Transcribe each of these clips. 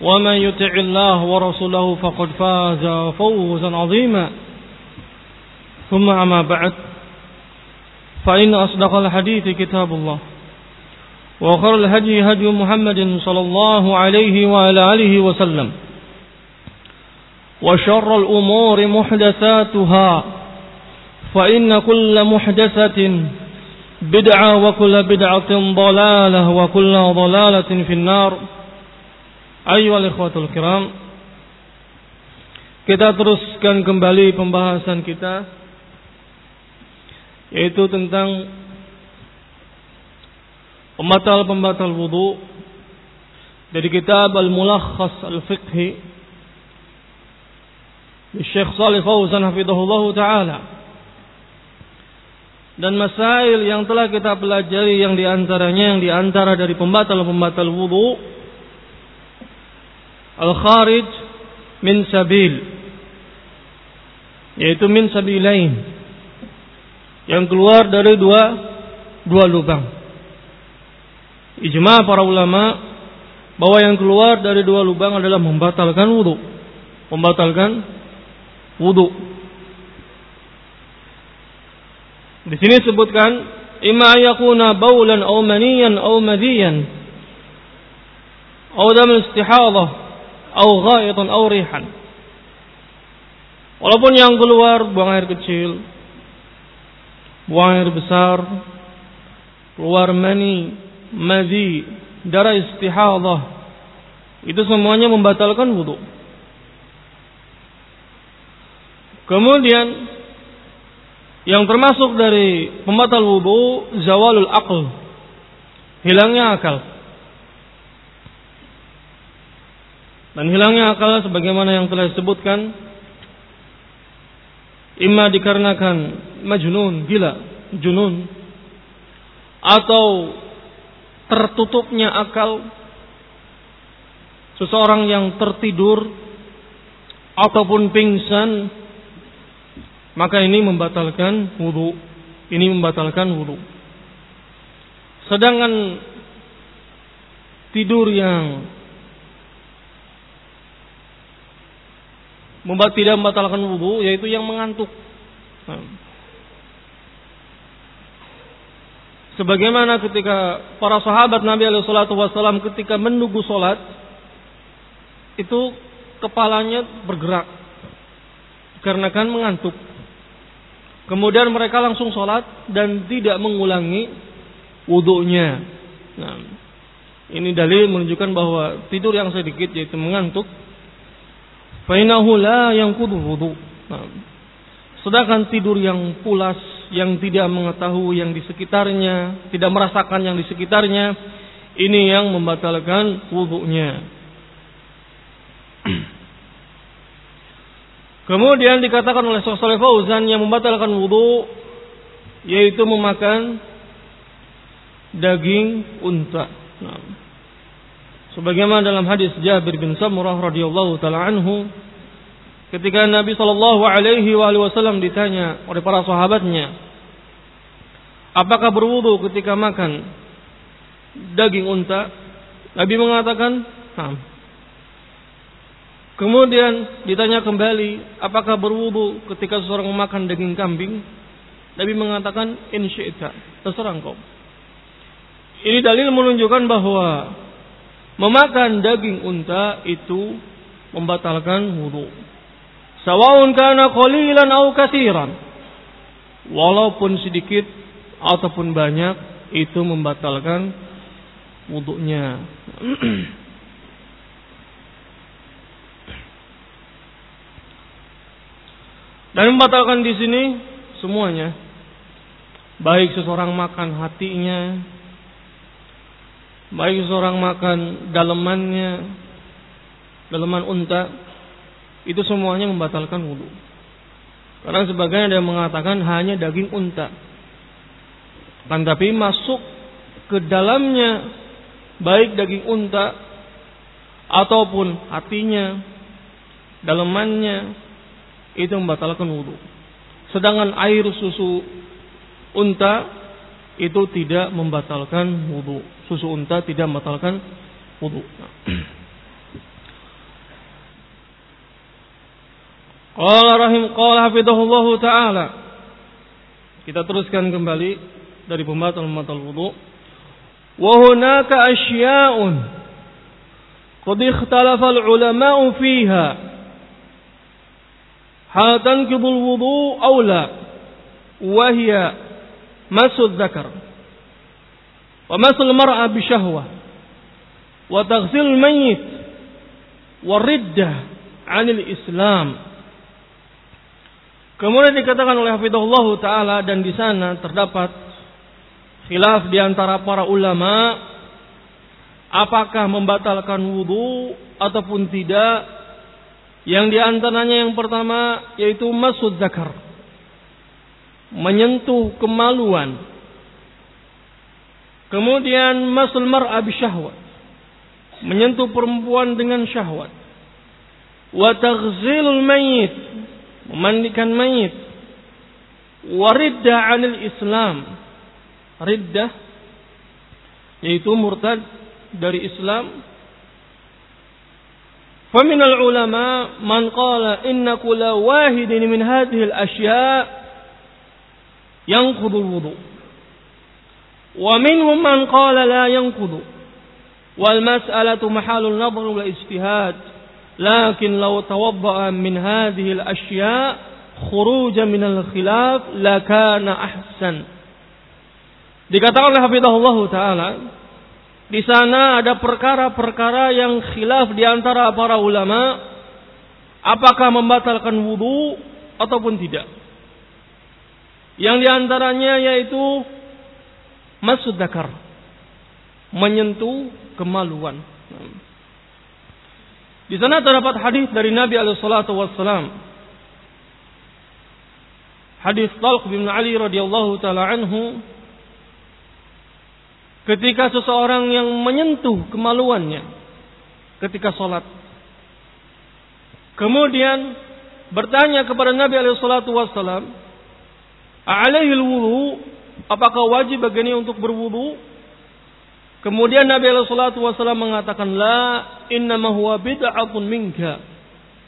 ومن يطع الله ورسوله فقد فاز فوزا عظيما. ثم أما بعد فإن أصدق الحديث كتاب الله وخير الهدي هدي محمد صلى الله عليه وعلى آله وسلم وشر الأمور محدثاتها فإن كل محدثة بدعة وكل بدعة ضلالة وكل ضلالة في النار. Ayyuhal ikhwatul kiram Kita teruskan kembali pembahasan kita Yaitu tentang Pembatal-pembatal wudhu Dari kitab Al-Mulakhas Al-Fiqhi Syekh Salih Fauzan Hafidhullah Ta'ala. Dan masail yang telah kita pelajari yang di antaranya yang di antara dari pembatal-pembatal wudhu al-kharij min sabil. Yaitu min sabilain. Yang keluar dari dua dua lubang. Ijma para ulama bahwa yang keluar dari dua lubang adalah membatalkan wudu. Membatalkan wudu. Di sini sebutkan imma yakuna baulan aw maniyan aw madiyan aw dam istihadah au ghaidun au rihan. Walaupun yang keluar buang air kecil, buang air besar, keluar mani, madhi, darah istihadah, itu semuanya membatalkan wudhu. Kemudian yang termasuk dari pembatal wudhu zawalul aql, hilangnya akal. Dan hilangnya akal sebagaimana yang telah disebutkan imma dikarenakan majnun, gila, junun atau tertutupnya akal seseorang yang tertidur ataupun pingsan maka ini membatalkan wudhu ini membatalkan wudhu sedangkan tidur yang membuat tidak membatalkan wudhu yaitu yang mengantuk. Nah. Sebagaimana ketika para sahabat Nabi Alaihi Wasallam ketika menunggu sholat itu kepalanya bergerak karena kan mengantuk. Kemudian mereka langsung sholat dan tidak mengulangi wudhunya. Nah, ini dalil menunjukkan bahwa tidur yang sedikit yaitu mengantuk Fainahu la yang kudu wudu. Nah, sedangkan tidur yang pulas, yang tidak mengetahui yang di sekitarnya, tidak merasakan yang di sekitarnya, ini yang membatalkan wudhunya. Kemudian dikatakan oleh Syekh Fauzan yang membatalkan wudhu yaitu memakan daging unta. Nah, sebagaimana dalam hadis Jabir bin Samurah radhiyallahu taala anhu ketika Nabi sallallahu alaihi wasallam ditanya oleh para sahabatnya apakah berwudu ketika makan daging unta Nabi mengatakan nah. Kemudian ditanya kembali, apakah berwudu ketika seseorang memakan daging kambing? Nabi mengatakan, in syi'ta, terserah engkau. Ini dalil menunjukkan bahwa memakan daging unta itu membatalkan wudu. Sawaun kana qalilan aw katsiran. Walaupun sedikit ataupun banyak itu membatalkan wudunya. Dan membatalkan di sini semuanya. Baik seseorang makan hatinya, baik seseorang makan dalemannya, daleman unta, itu semuanya membatalkan wudhu. Karena sebagian ada yang mengatakan hanya daging unta. Kan tapi masuk ke dalamnya baik daging unta ataupun hatinya, dalemannya, itu membatalkan wudhu. Sedangkan air susu unta itu tidak membatalkan wudhu. Susu unta tidak membatalkan wudhu. Qala rahim qala hafidhahullahu taala. Kita teruskan kembali dari pembatal-pembatal wudu. Wa hunaka asya'un qad ikhtalafa al-ulama'u fiha hal tanqidul wudu aw la wa hiya masul dzakar wa masul mar'a bi syahwah wa taghsil mayyit wa riddah 'anil islam Kemudian dikatakan oleh Hafizahullah taala dan di sana terdapat khilaf di antara para ulama apakah membatalkan wudu ataupun tidak yang di antaranya yang pertama yaitu masud zakar. Menyentuh kemaluan. Kemudian masul mar'a syahwat. Menyentuh perempuan dengan syahwat. Wa taghzilul Memandikan mayit. Waridda 'anil Islam. Riddah yaitu murtad dari Islam فمن العلماء من قال إن كل واحد من هذه الأشياء ينقض الوضوء ومنهم من قال لا ينقض والمسألة محل النظر والاجتهاد Lakin law tawadda'a min hadhihi al-ashya' khuruja min al-khilaf lakana ahsan. Dikatakan oleh Hafizahullah taala di sana ada perkara-perkara yang khilaf di antara para ulama apakah membatalkan wudu ataupun tidak. Yang di antaranya yaitu masud dakar. Menyentuh kemaluan. Di sana terdapat hadis dari Nabi alaihi wassalam. Hadis Talq bin Ali radhiyallahu taala anhu ketika seseorang yang menyentuh kemaluannya ketika sholat. Kemudian bertanya kepada Nabi alaihi salatu wassalam, "Alaihi wudu? Apakah wajib baginya untuk berwudu?" Kemudian Nabi alaihi wassalam mengatakan, "La, innama huwa bid'atun minka."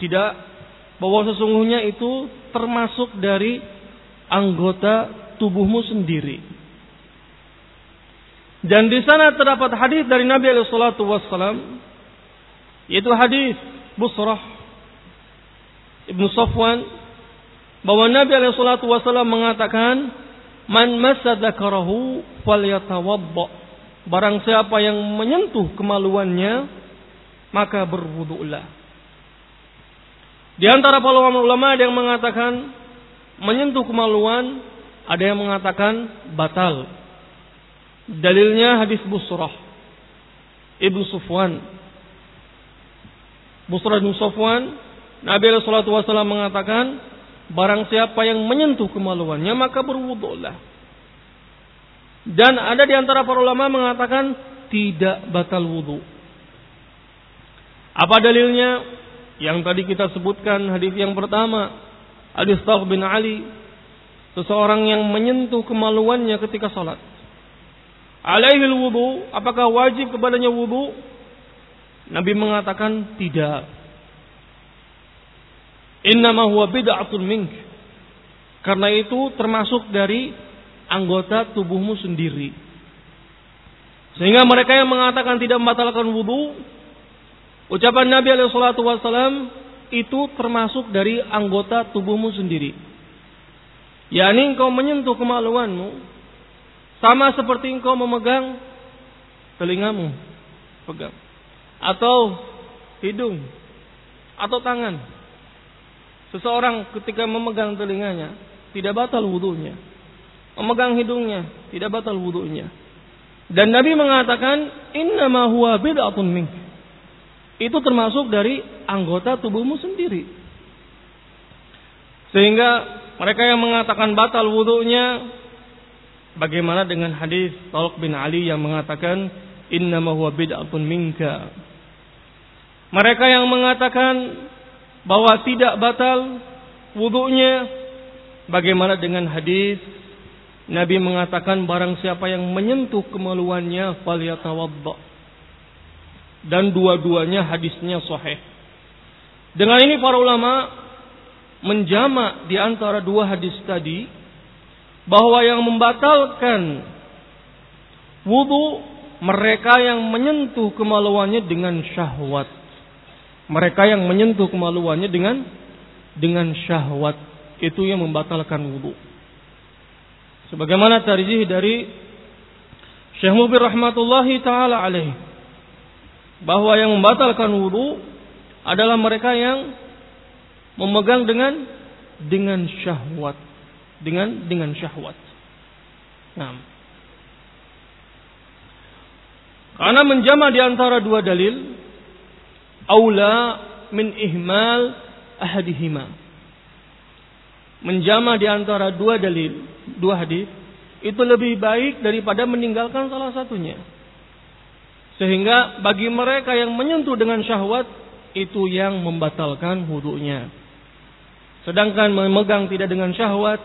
Tidak, bahwa sesungguhnya itu termasuk dari anggota tubuhmu sendiri. Dan di sana terdapat hadis dari Nabi alaihi wassalam yaitu hadis Busrah Ibnu Safwan bahwa Nabi alaihi wassalam mengatakan man massa dzakarahu falyatawadda barang siapa yang menyentuh kemaluannya maka berwudulah di antara para ulama ada yang mengatakan menyentuh kemaluan ada yang mengatakan batal Dalilnya hadis Busrah Ibnu Sufwan. Busrah bin Sufwan, Nabi Rasulullah SAW mengatakan, barang siapa yang menyentuh kemaluannya maka berwudhulah. Dan ada di antara para ulama mengatakan tidak batal wudhu. Apa dalilnya? Yang tadi kita sebutkan hadis yang pertama, hadis Tawf bin Ali, seseorang yang menyentuh kemaluannya ketika sholat alaihi wudu, apakah wajib kepadanya wudu? Nabi mengatakan tidak. Innama huwa bid'atun mink. Karena itu termasuk dari anggota tubuhmu sendiri. Sehingga mereka yang mengatakan tidak membatalkan wudhu, ucapan Nabi SAW itu termasuk dari anggota tubuhmu sendiri. yakni engkau menyentuh kemaluanmu, sama seperti engkau memegang telingamu, pegang, atau hidung, atau tangan. Seseorang ketika memegang telinganya tidak batal wudhunya, memegang hidungnya tidak batal wudhunya. Dan Nabi mengatakan, Innama huwa bid'atun mink. Itu termasuk dari anggota tubuhmu sendiri. Sehingga mereka yang mengatakan batal wudhunya, bagaimana dengan hadis Talq bin Ali yang mengatakan, Innama huwa bid'atun minka. Mereka yang mengatakan bahwa tidak batal wudhunya, bagaimana dengan hadis Nabi mengatakan barang siapa yang menyentuh kemaluannya falyatawadda. Dan dua-duanya hadisnya sahih. Dengan ini para ulama menjama di antara dua hadis tadi bahwa yang membatalkan wudu mereka yang menyentuh kemaluannya dengan syahwat. Mereka yang menyentuh kemaluannya dengan dengan syahwat itu yang membatalkan wudu. Sebagaimana tarjih dari Syekh Mubir rahmatullahi taala alaih bahwa yang membatalkan wudu adalah mereka yang memegang dengan dengan syahwat dengan dengan syahwat. Nah. Karena menjama di antara dua dalil aula min ihmal ahadihima menjama di antara dua dalil, dua hadis, itu lebih baik daripada meninggalkan salah satunya. Sehingga bagi mereka yang menyentuh dengan syahwat itu yang membatalkan wudhunya. Sedangkan memegang tidak dengan syahwat,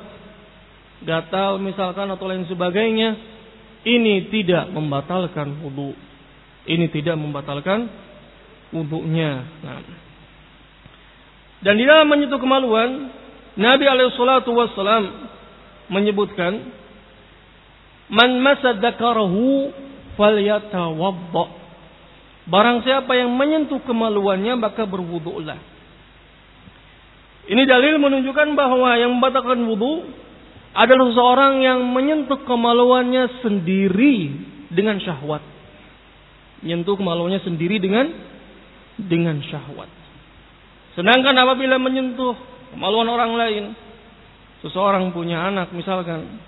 gatal misalkan atau lain sebagainya, ini tidak membatalkan wudhu. Ini tidak membatalkan wudhunya. Nah. Dan di dalam menyentuh kemaluan, Nabi alaihissalatu wassalam menyebutkan man masad dzakarahu falyatawadda. Barang siapa yang menyentuh kemaluannya maka berwudulah. Ini dalil menunjukkan bahwa yang membatalkan wudu adalah seseorang yang menyentuh kemaluannya sendiri dengan syahwat. Menyentuh kemaluannya sendiri dengan dengan syahwat. Sedangkan apabila menyentuh kemaluan orang lain. Seseorang punya anak misalkan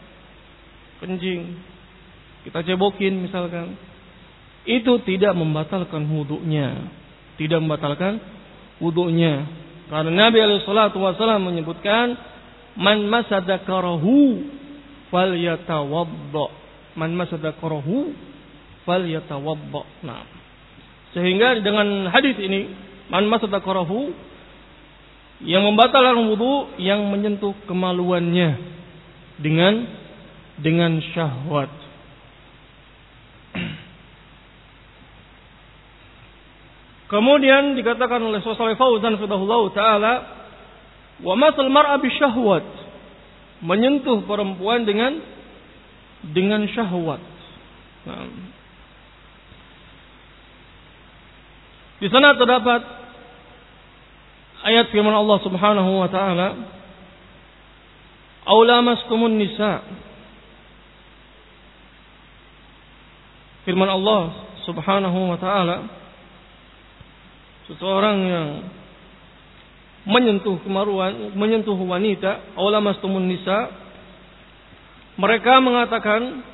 kencing, kita cebokin misalkan. Itu tidak membatalkan wudhunya. Tidak membatalkan wudhunya. Karena Nabi SAW menyebutkan man masadakarahu falyatawadda. Man masadakarahu falyatawadda. Nah. Sehingga dengan hadis ini man masadakarahu yang membatalkan wudhu yang menyentuh kemaluannya dengan dengan syahwat. Kemudian dikatakan oleh Sosal Fauzan Fidahullah Ta'ala Wa masal mar'a syahwat Menyentuh perempuan dengan Dengan syahwat nah. Di sana terdapat ayat firman Allah Subhanahu wa taala Aulamastumun nisa. Firman Allah Subhanahu wa taala seseorang yang menyentuh kemaruan, menyentuh wanita, aulamastumun nisa mereka mengatakan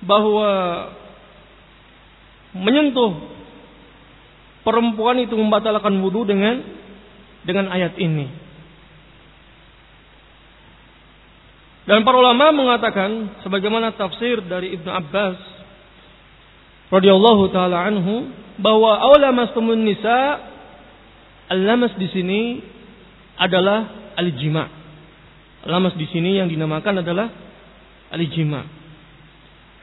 bahwa menyentuh perempuan itu membatalkan wudhu dengan dengan ayat ini. Dan para ulama mengatakan sebagaimana tafsir dari Ibnu Abbas radhiyallahu taala anhu bahwa aula mastumun nisa al-lamas di sini adalah al-jima. Lamas di sini yang dinamakan adalah al-jima.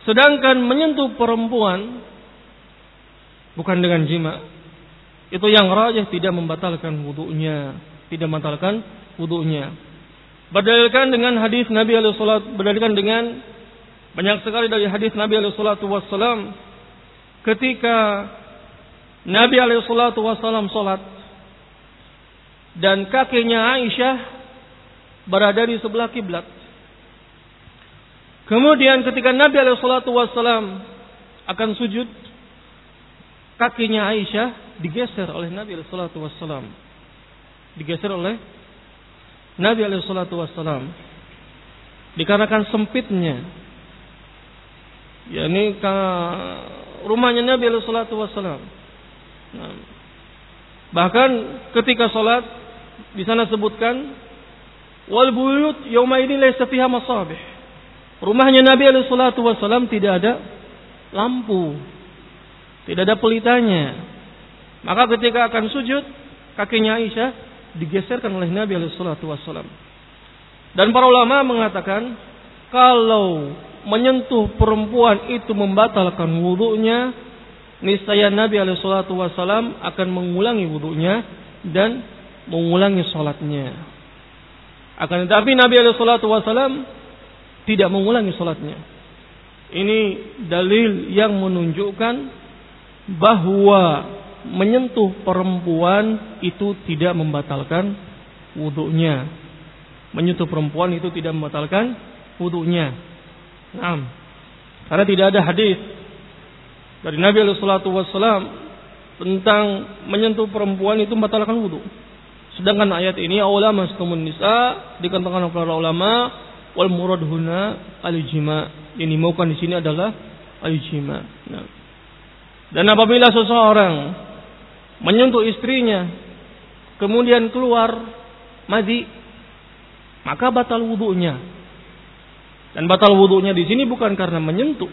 Sedangkan menyentuh perempuan bukan dengan jima, itu yang rajah tidak membatalkan wudhunya, tidak membatalkan wudhunya. Berdalilkan dengan hadis Nabi alaihi salat, berdalilkan dengan banyak sekali dari hadis Nabi alaihi wassalam ketika Nabi alaihi wasallam salat dan kakinya Aisyah berada di sebelah kiblat. Kemudian ketika Nabi alaihi wasallam akan sujud, kakinya Aisyah digeser oleh Nabi salatu wasallam. Digeser oleh Nabi salatu wasallam. Dikarenakan sempitnya yakni rumahnya Nabi salatu wasallam. Nah, bahkan ketika salat di sana sebutkan wal buyut yauma ini laysa fiha masabih. Rumahnya Nabi alaihi wasallam tidak ada lampu. Tidak ada pelitanya. Maka ketika akan sujud, kakinya Aisyah digeserkan oleh Nabi salatu wasallam. Dan para ulama mengatakan kalau menyentuh perempuan itu membatalkan wudhunya, niscaya Nabi salatu wasallam akan mengulangi wudhunya dan mengulangi sholatnya. Akan tetapi Nabi salatu wasallam tidak mengulangi sholatnya. Ini dalil yang menunjukkan bahwa menyentuh perempuan itu tidak membatalkan wudhunya. Menyentuh perempuan itu tidak membatalkan wudhunya. Nah, karena tidak ada hadis dari Nabi Wasallam tentang menyentuh perempuan itu membatalkan wudhu. Sedangkan ayat ini ulama setumun nisa dikatakan oleh para ulama wal murad huna al jima. Yang dimaukan di sini adalah al jima. Nah. Dan apabila seseorang menyentuh istrinya kemudian keluar madi maka batal wudhunya. Dan batal wudhunya di sini bukan karena menyentuh,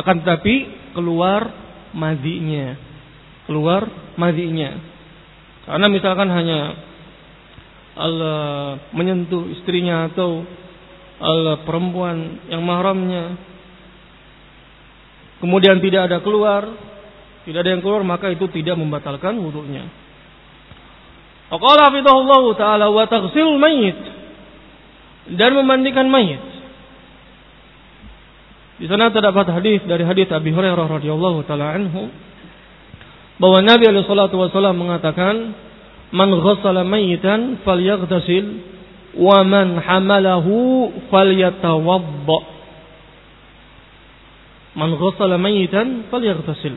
akan tetapi keluar madinya, keluar madinya. Karena misalkan hanya Allah menyentuh istrinya atau Allah perempuan yang mahramnya kemudian tidak ada keluar tidak ada yang keluar maka itu tidak membatalkan wudhunya. Qala hafizahullah taala wa taghsil mayit dan memandikan mayit. Di sana terdapat hadis dari hadis Abi Hurairah radhiyallahu taala anhu bahwa Nabi alaihi salatu wasallam mengatakan man ghassala mayitan falyaghtasil wa man hamalahu falyatawadda man ghassala mayitan falyaghtasil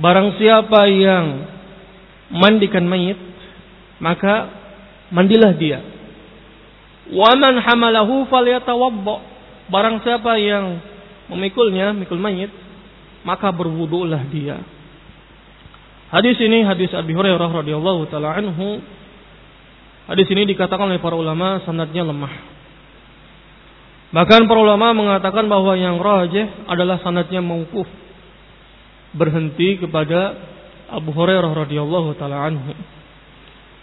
barang siapa yang mandikan mayit maka mandilah dia wa man hamalahu falyatawadda Barang siapa yang memikulnya, mikul mayit, maka berwudulah dia. Hadis ini hadis Abi Hurairah radhiyallahu taala anhu. Hadis ini dikatakan oleh para ulama sanadnya lemah. Bahkan para ulama mengatakan bahwa yang rajih adalah sanadnya mauquf. Berhenti kepada Abu Hurairah radhiyallahu taala anhu.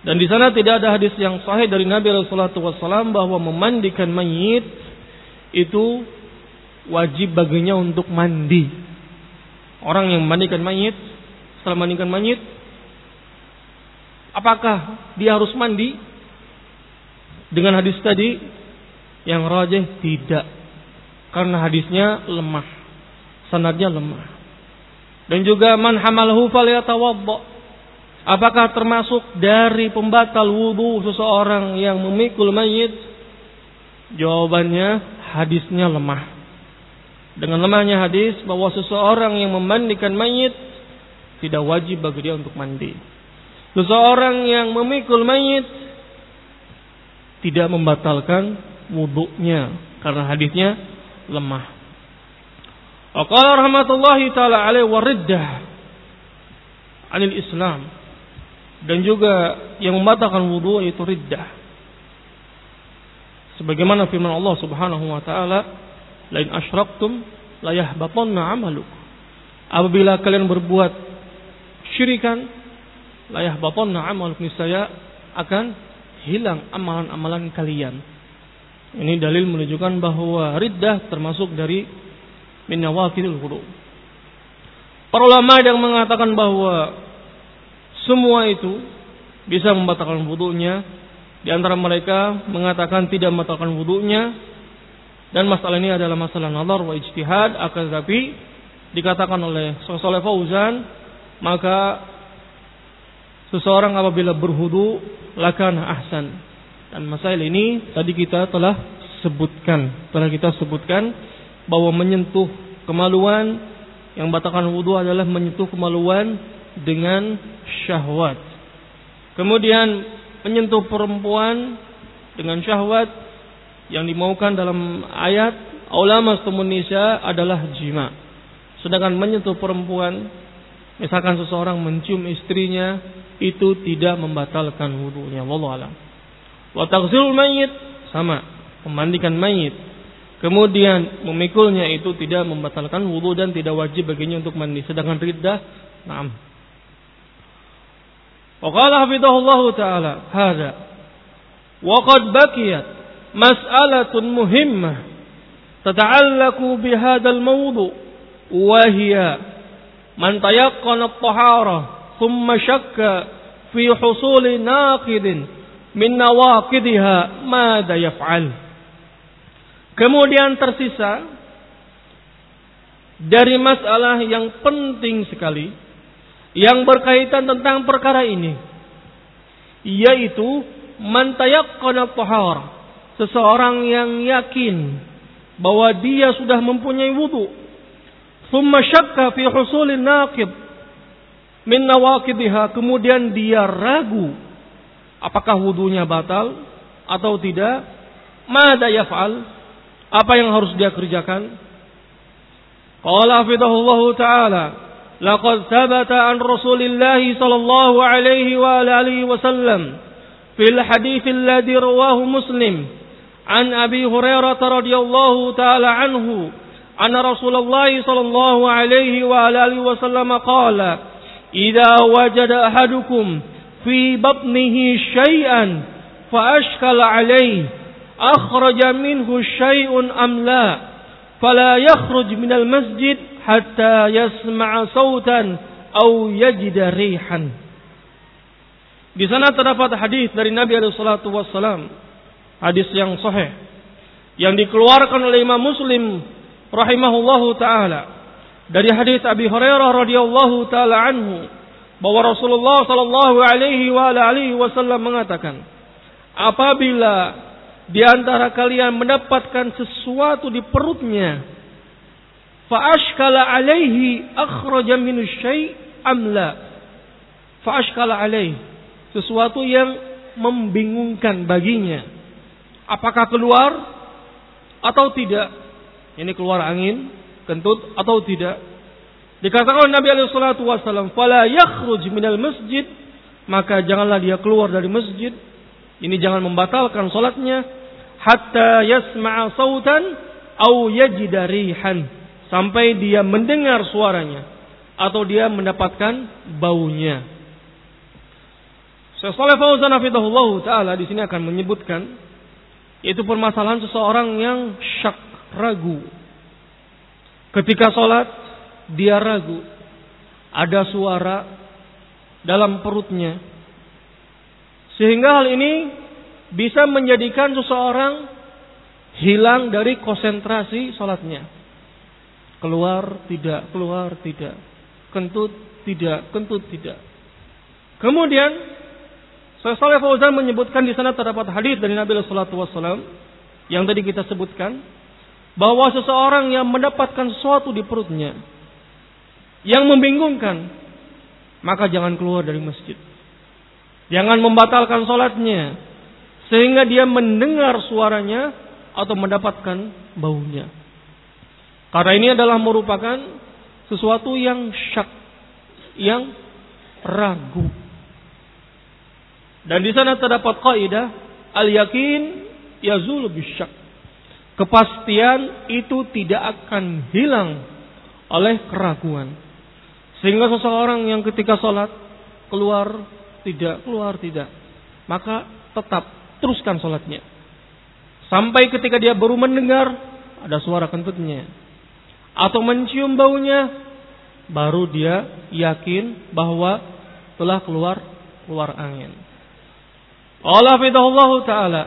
Dan di sana tidak ada hadis yang sahih dari Nabi alaihi wasallam bahwa memandikan mayit itu wajib baginya untuk mandi. Orang yang memandikan mayit, setelah mandikan mayit, apakah dia harus mandi? Dengan hadis tadi yang rajih tidak. Karena hadisnya lemah. Sanadnya lemah. Dan juga man hamalahu falyatawadda. Apakah termasuk dari pembatal wudhu seseorang yang memikul mayit? Jawabannya hadisnya lemah. Dengan lemahnya hadis bahwa seseorang yang memandikan mayit tidak wajib bagi dia untuk mandi. Seseorang yang memikul mayit tidak membatalkan wuduknya karena hadisnya lemah. Aqala rahmatullahi taala alaihi wariddah anil Islam. Dan juga yang membatalkan wudhu itu riddah. Sebagaimana firman Allah Subhanahu wa taala lain asyraktum la yahbatanna amaluk apabila kalian berbuat syirikan la yahbatanna amaluk niscaya akan hilang amalan-amalan kalian. Ini dalil menunjukkan bahwa riddah termasuk dari min nawaqidul wudu para ulama yang mengatakan bahwa semua itu bisa membatalkan wudunya. Di antara mereka mengatakan tidak membatalkan wudhunya dan masalah ini adalah masalah nazar wa ijtihad. Akan tetapi dikatakan oleh Soleh Fauzan maka seseorang apabila berhudu lakan ahsan. Dan masalah ini tadi kita telah sebutkan telah kita sebutkan bahwa menyentuh kemaluan yang batalkan wudhu adalah menyentuh kemaluan dengan syahwat kemudian menyentuh perempuan dengan syahwat yang dimaukan dalam ayat ulama Indonesia adalah jima sedangkan menyentuh perempuan misalkan seseorang mencium istrinya itu tidak membatalkan wudhunya. Wallahu alam. Wa taghsilul mayit sama, memandikan mayit. Kemudian memikulnya itu tidak membatalkan wudu dan tidak wajib baginya untuk mandi. Sedangkan riddah, naam. Waqala hafidhahullah ta'ala Hada Waqad bakiyat Mas'alatun muhimmah Tata'allaku bihadal mawdu Wahia Man tayaqqan at-tahara Thumma syakka Fi husuli naqidin Min nawaqidiha Mada yaf'al Kemudian tersisa dari masalah yang penting sekali yang berkaitan tentang perkara ini yaitu mantayaqqana tahar seseorang yang yakin bahwa dia sudah mempunyai wudu thumma syakka fi husulin naqid min nawaqidiha kemudian dia ragu apakah wudunya batal atau tidak mada yaf'al apa yang harus dia kerjakan qala hafidhahullah taala laqad thabata an rasulillah sallallahu alaihi wa alihi wasallam fil hadits alladhi rawahu muslim an abi hurairah radhiyallahu taala anhu anna rasulullah sallallahu alaihi wa alihi wasallam qala إذا وجد أحدكم في بطنه شيئا فأشكل عليه akhraja minhu syai'un amla fala yakhruj minal masjid hatta yasma'a sautan aw yajida rihan di sana terdapat hadis dari Nabi alaihi wasallam hadis yang sahih yang dikeluarkan oleh Imam Muslim rahimahullahu taala. Dari hadis Abi Hurairah radhiyallahu taala anhu bahwa Rasulullah sallallahu alaihi wasallam mengatakan apabila di antara kalian mendapatkan sesuatu di perutnya fa ashkala alaihi akhraja min syai' am la fa ashkala alaihi sesuatu yang membingungkan baginya apakah keluar atau tidak ini keluar angin kentut atau tidak. Dikatakan oleh Nabi alaihi salatu wasallam, "Fala yakhruj minal masjid." Maka janganlah dia keluar dari masjid. Ini jangan membatalkan salatnya hatta yasma'a sautan au yajida rihan sampai dia mendengar suaranya atau dia mendapatkan baunya. Syekh Fauzan hafizahullah taala di sini akan menyebutkan yaitu permasalahan seseorang yang syak ragu Ketika sholat, dia ragu. Ada suara dalam perutnya. Sehingga hal ini bisa menjadikan seseorang hilang dari konsentrasi sholatnya. Keluar tidak, keluar tidak. Kentut tidak, kentut tidak. Kemudian Saleh Fauzan menyebutkan di sana terdapat hadis dari Nabi Sallallahu Alaihi Wasallam yang tadi kita sebutkan bahwa seseorang yang mendapatkan sesuatu di perutnya yang membingungkan, maka jangan keluar dari masjid. Jangan membatalkan sholatnya sehingga dia mendengar suaranya atau mendapatkan baunya. Karena ini adalah merupakan sesuatu yang syak, yang ragu. Dan di sana terdapat kaidah al-yakin yazulu bisyak kepastian itu tidak akan hilang oleh keraguan. Sehingga seseorang yang ketika sholat keluar tidak, keluar tidak, maka tetap teruskan sholatnya. Sampai ketika dia baru mendengar ada suara kentutnya. Atau mencium baunya, baru dia yakin bahwa telah keluar keluar angin. Allah ta'ala.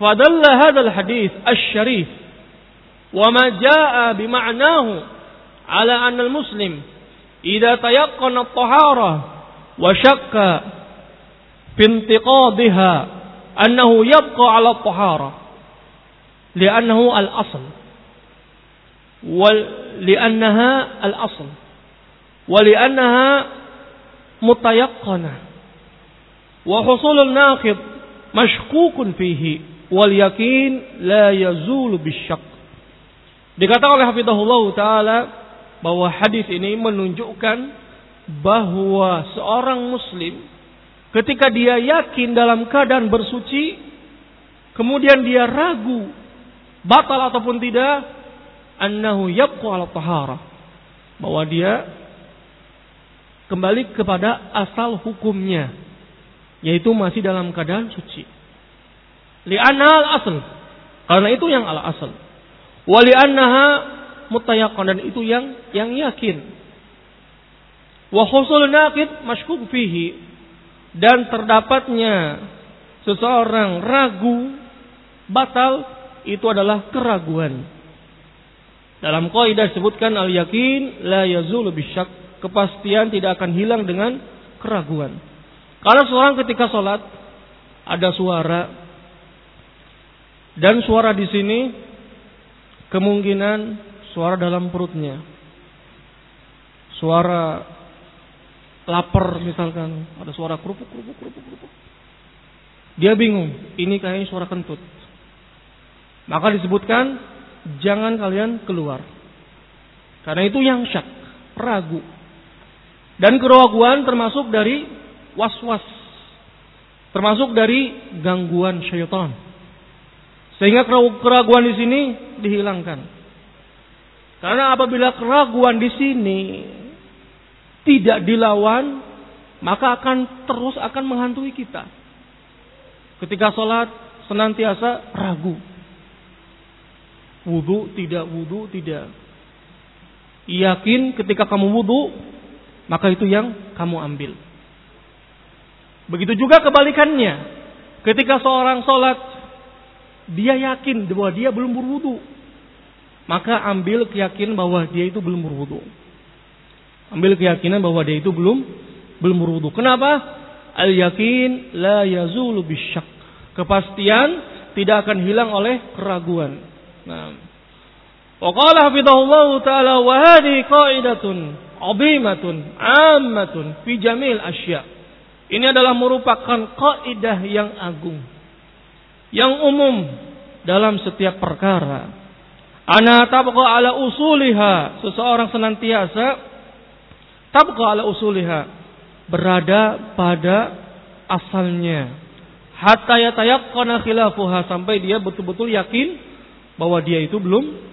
Fadalla hadal hadis asy-syarif wa ma jaa bima'nahu ala anna al-muslim idza tayaqqana at-tahara wa syakka bintiqadhiha intiqadha annahu yabqa ala at-tahara li'annahu al-asl wa li'annaha al-asl wa li'annaha mutayaqqana wa husulul naqid mashkukun fihi wal yakin la yazulu bisyak Dikatakan oleh Hafizahullah Ta'ala bahwa hadis ini menunjukkan bahwa seorang muslim ketika dia yakin dalam keadaan bersuci kemudian dia ragu batal ataupun tidak annahu yabqa ala tahara. Bahwa dia kembali kepada asal hukumnya yaitu masih dalam keadaan suci. Li'anna al asal karena itu yang al asal Wali annaha mutayakon dan itu yang yang yakin. Wa naqid mashkuk fihi dan terdapatnya seseorang ragu batal itu adalah keraguan. Dalam kaidah disebutkan al yakin la yazulu bisyak kepastian tidak akan hilang dengan keraguan. Kalau seorang ketika sholat ada suara dan suara di sini kemungkinan suara dalam perutnya. Suara lapar misalkan, ada suara kerupuk kerupuk kerupuk kerupuk. Dia bingung, ini kayaknya suara kentut. Maka disebutkan jangan kalian keluar. Karena itu yang syak, ragu. Dan keraguan termasuk dari was-was. Termasuk dari gangguan syaitan. Sehingga keraguan di sini dihilangkan. Karena apabila keraguan di sini tidak dilawan, maka akan terus akan menghantui kita. Ketika sholat senantiasa ragu. Wudhu tidak, wudhu tidak. Yakin ketika kamu wudhu, maka itu yang kamu ambil. Begitu juga kebalikannya. Ketika seorang sholat dia yakin bahwa dia belum berwudu. Maka ambil keyakinan bahwa dia itu belum berwudu. Ambil keyakinan bahwa dia itu belum belum berwudu. Kenapa? Al yakin la yazulu bisyak. Kepastian tidak akan hilang oleh keraguan. Nah. Wa qala hafidhahullah taala wa hadhi qaidatun 'azimatun 'ammatun fi jamil asya. Ini adalah merupakan kaidah yang agung yang umum dalam setiap perkara. Ana tabqa ala usuliha, seseorang senantiasa tabqa ala usuliha, berada pada asalnya. Hatta yatayaqqana khilafuha sampai dia betul-betul yakin bahwa dia itu belum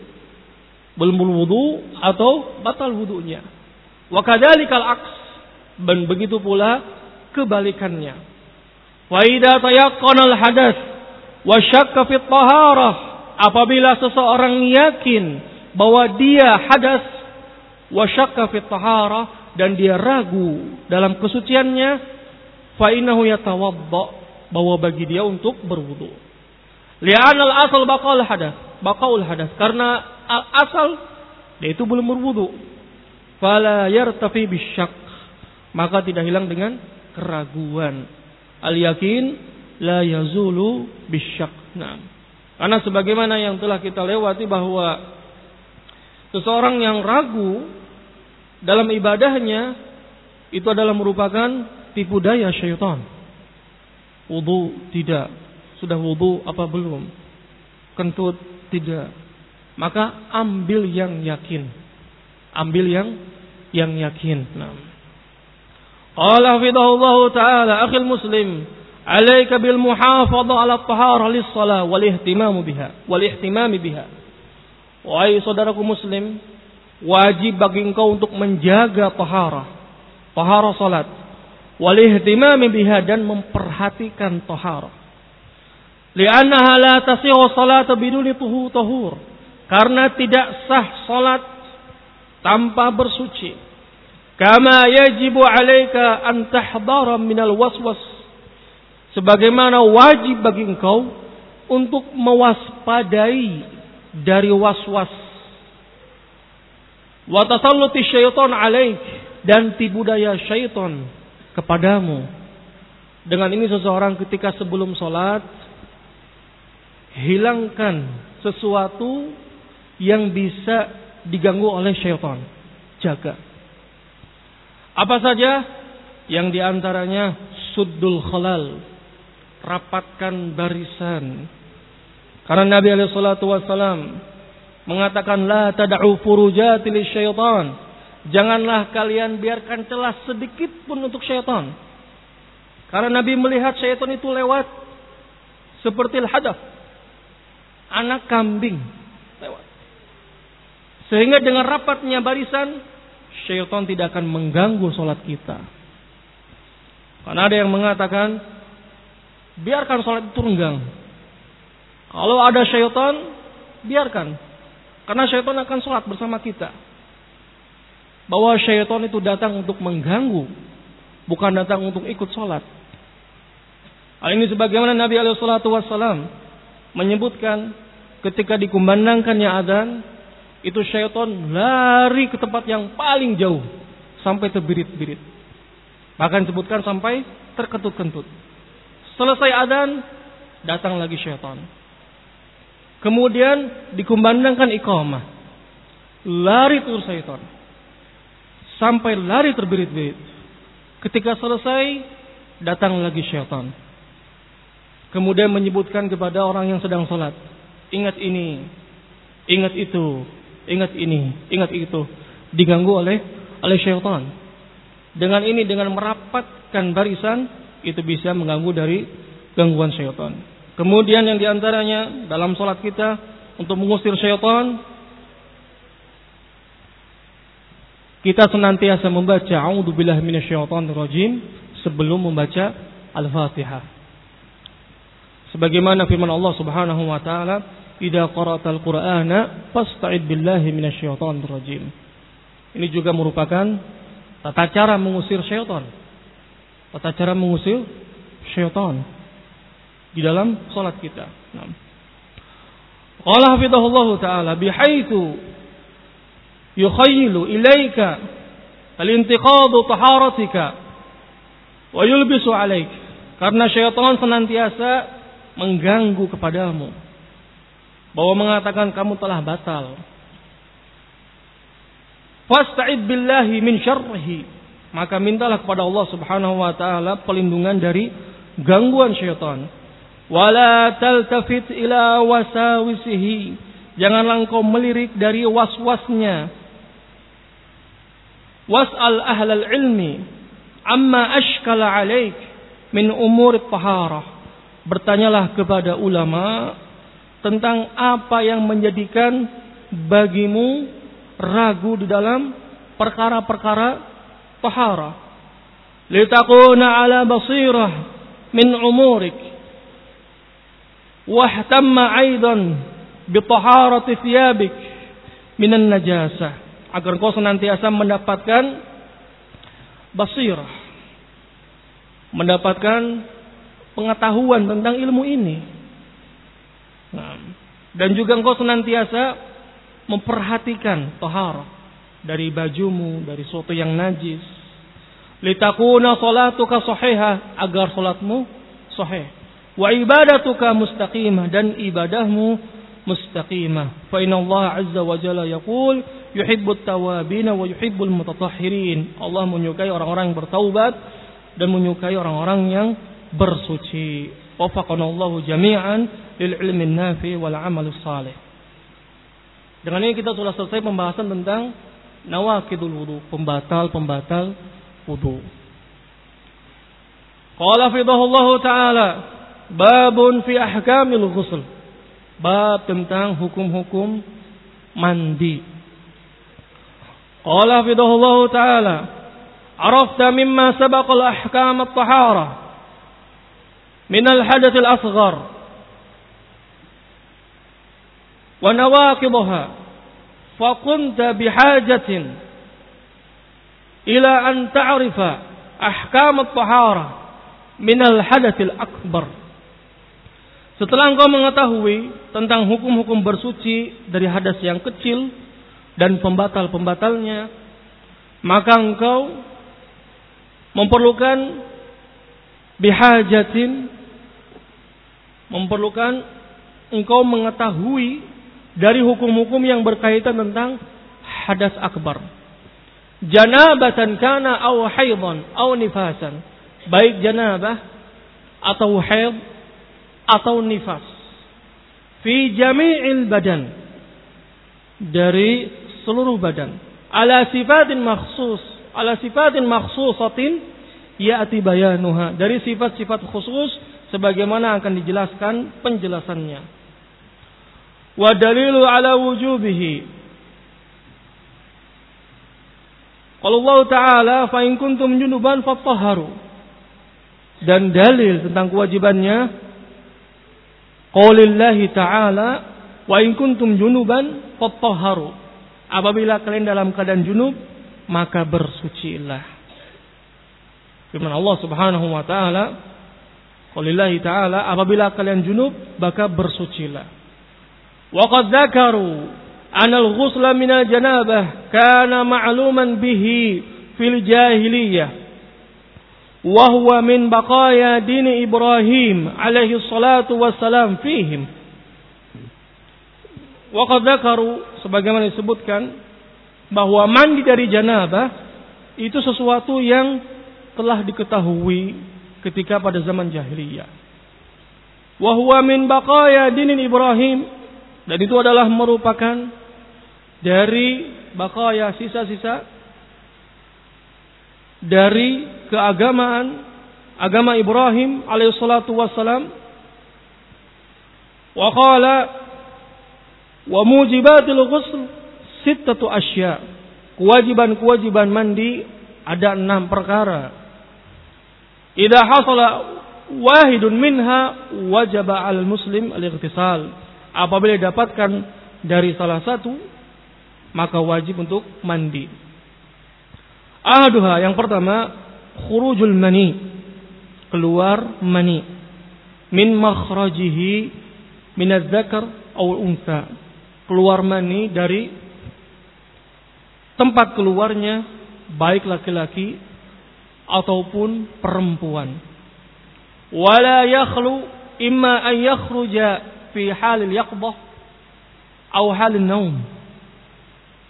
belum berwudu atau batal wudunya. Wa kadzalikal aks dan begitu pula kebalikannya. Wa idza tayaqqana al hadath wasyakka fit taharah apabila seseorang yakin bahwa dia hadas wasyakka fit taharah dan dia ragu dalam kesuciannya fa innahu yatawadda bahwa bagi dia untuk berwudu. Li'an al asal baqal hadas baqaul hadas karena al asal dia itu belum berwudu. Fala yartafi bisyak maka tidak hilang dengan keraguan. Al yakin la yazulu bisyak. Nah, karena sebagaimana yang telah kita lewati bahwa seseorang yang ragu dalam ibadahnya itu adalah merupakan tipu daya syaitan. Wudu tidak, sudah wudu apa belum? Kentut tidak. Maka ambil yang yakin. Ambil yang yang yakin. Allah Qala Allah taala akhil muslim, "Alaika bil muhafadha 'ala at-tahara lis-shalah wal ihtimam biha, wal ihtimam biha." Wahai saudaraku muslim, Wajib bagi engkau untuk menjaga tahara Tahara salat. Walihtimami biha dan memperhatikan tahara. Liannaha la tasihu salata biduni tuhu tahur. Karena tidak sah salat tanpa bersuci. Kama yajibu alaika an tahdara minal waswas. Sebagaimana wajib bagi engkau untuk mewaspadai dari was-was wa tasalluti syaitan alaik dan tipu daya syaitan kepadamu. Dengan ini seseorang ketika sebelum sholat hilangkan sesuatu yang bisa diganggu oleh syaitan. Jaga. Apa saja yang di antaranya suddul khalal. Rapatkan barisan. Karena Nabi alaihi salatu mengatakan la tad'u furujati syaitan. Janganlah kalian biarkan celah sedikit pun untuk syaitan. Karena Nabi melihat syaitan itu lewat seperti hadaf anak kambing lewat. Sehingga dengan rapatnya barisan syaitan tidak akan mengganggu sholat kita. Karena ada yang mengatakan biarkan sholat itu renggang. Kalau ada syaitan, biarkan. Karena syaitan akan sholat bersama kita. Bahwa syaitan itu datang untuk mengganggu. Bukan datang untuk ikut sholat. Hal ini sebagaimana Nabi SAW menyebutkan ketika dikumandangkannya adzan itu syaitan lari ke tempat yang paling jauh sampai terbirit-birit. Bahkan disebutkan sampai terkentut-kentut. Selesai adzan datang lagi syaitan. Kemudian dikumandangkan iqamah. Lari tur syaitan. Sampai lari terbirit-birit. Ketika selesai, datang lagi syaitan. Kemudian menyebutkan kepada orang yang sedang sholat. Ingat ini. Ingat itu. Ingat ini. Ingat itu. Diganggu oleh oleh syaitan. Dengan ini, dengan merapatkan barisan, itu bisa mengganggu dari gangguan syaitan. Kemudian yang di antaranya dalam sholat kita untuk mengusir syaitan kita senantiasa membaca A'udzubillahi minasyaitonirrajim sebelum membaca Al-Fatihah. Sebagaimana firman Allah Subhanahu wa taala, "Idza qara'tal Qur'ana fasta'id billahi minasyaitonirrajim." Ini juga merupakan tata cara mengusir syaitan. Tata cara mengusir syaitan di dalam salat kita. Nah. Qala taala bihaitsu yukhayyilu ilaika al-intiqadu taharatika wa yulbisu alaik karena syaitan senantiasa mengganggu kepadamu. Bahwa mengatakan kamu telah batal. Fasta'id billahi min syarrihi. Maka mintalah kepada Allah Subhanahu wa taala pelindungan dari gangguan syaitan Wala taltafit ila wasawisihi. Janganlah engkau melirik dari was-wasnya. Was'al ahlal ilmi amma ashkala alaik min umur taharah. Bertanyalah kepada ulama tentang apa yang menjadikan bagimu ragu di dalam perkara-perkara taharah. Litakuna ala basirah min umurik aidan bi taharati thiyabik minan najasah agar kau senantiasa mendapatkan basirah. Mendapatkan pengetahuan tentang ilmu ini. Nah, dan juga engkau senantiasa memperhatikan tahar dari bajumu dari sesuatu yang najis. Litakuna salatuka sahihah agar salatmu sahih wa ibadatuka mustaqimah dan ibadahmu mustaqimah. Fa inna Allah azza wa jalla yaqul yuhibbut tawabin wa yuhibbul mutatahhirin. Allah menyukai orang-orang yang bertaubat dan menyukai orang-orang yang bersuci. Wafaqana Allah jami'an lil ilmi nafi wal amal salih. Dengan ini kita sudah selesai pembahasan tentang nawakidul wudu, pembatal-pembatal wudu. Qala fidahullahu ta'ala Babun fi ahkamil ghusl. Bab tentang hukum-hukum mandi. Qala fidahullah ta'ala. Arafta mimma sabaqa al-ahkam at-tahara. Min al-hadath al-asghar. Wa nawaqidha. فكنت بحاجة إلى أن تعرف أحكام الطهارة من الحدث الأكبر setelah engkau mengetahui tentang hukum-hukum bersuci dari hadas yang kecil, dan pembatal-pembatalnya, maka engkau memerlukan bihajatin memerlukan engkau mengetahui dari hukum-hukum yang berkaitan tentang hadas akbar. Janabatan kana aw haidan aw nifasan. Baik janabah atau haid atau nifas. Fi jami'il badan. Dari seluruh badan. Ala sifatin makhsus. Ala sifatin makhsusatin ya'ti bayanuha. Dari sifat-sifat khusus sebagaimana akan dijelaskan penjelasannya. Wa dalilu ala wujubihi Kalau Allah Ta'ala fa in kuntum junuban fatahharu. Dan dalil tentang kewajibannya Qaulillahi Ta'ala wa in kuntum junuban fatahharu. Apabila kalian dalam keadaan junub maka bersucilah. Firman Allah Subhanahu wa taala Qulillahi ta'ala apabila kalian junub maka bersucilah. Wa qad dzakaru anal ghusla minal janabah kana ma'luman bihi fil jahiliyah min baqaya dini Ibrahim alaihi salatu wassalam fihim. Wa qad dzakaru sebagaimana disebutkan bahwa mandi dari janabah itu sesuatu yang telah diketahui ketika pada zaman jahiliyah. Wahwa min baqaya dinin Ibrahim dan itu adalah merupakan dari baqaya sisa-sisa dari keagamaan agama Ibrahim alaihissalatu wassalam wa qala wa mujibatil ghusl sittatu asya kewajiban-kewajiban mandi ada enam perkara Idza hasala wahidun minha wajaba al muslim al-ightisal. Apabila didapatkan dari salah satu maka wajib untuk mandi. Ahaduha yang pertama khurujul mani keluar mani min makhrajihi min adzakar aw unsa keluar mani dari tempat keluarnya baik laki-laki ataupun perempuan. Wala yakhlu imma an yakhruja fi halil yaqdah atau halil naum.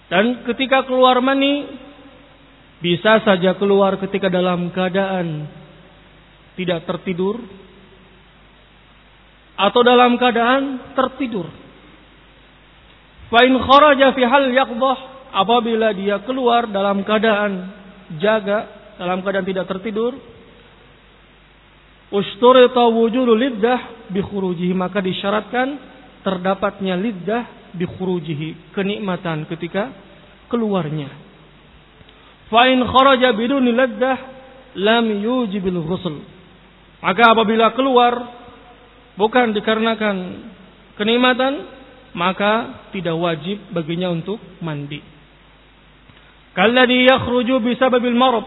Dan ketika keluar mani bisa saja keluar ketika dalam keadaan tidak tertidur atau dalam keadaan tertidur. Fa in kharaja fi hal yaqdah apabila dia keluar dalam keadaan jaga dalam keadaan tidak tertidur usturita wujudu liddah bi khurujihi maka disyaratkan terdapatnya liddah bi khurujihi kenikmatan ketika keluarnya fa in kharaja biduni laddah lam yujibil ghusl. Maka apabila keluar bukan dikarenakan kenikmatan maka tidak wajib baginya untuk mandi. Kalladhi yakhruju bisababil marad